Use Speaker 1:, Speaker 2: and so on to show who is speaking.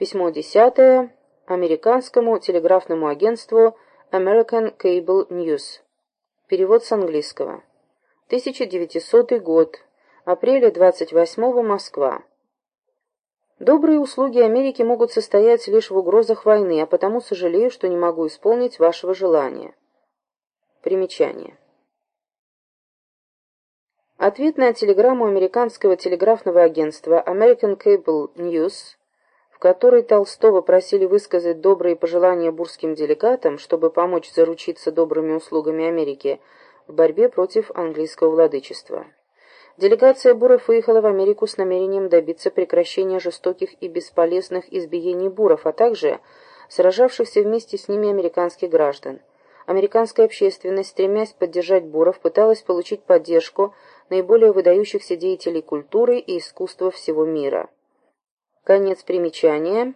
Speaker 1: Письмо десятое. Американскому телеграфному агентству American Cable News. Перевод с английского. 1900 год. Апреля 28 Москва. Добрые услуги Америки могут состоять лишь в угрозах войны, а потому сожалею, что не могу исполнить вашего желания. Примечание. Ответ на телеграмму американского телеграфного агентства American Cable News, которой Толстого просили высказать добрые пожелания бурским делегатам, чтобы помочь заручиться добрыми услугами Америки в борьбе против английского владычества. Делегация буров выехала в Америку с намерением добиться прекращения жестоких и бесполезных избиений буров, а также сражавшихся вместе с ними американских граждан. Американская общественность, стремясь поддержать буров, пыталась получить поддержку наиболее выдающихся деятелей культуры и искусства всего мира. Конец примечания.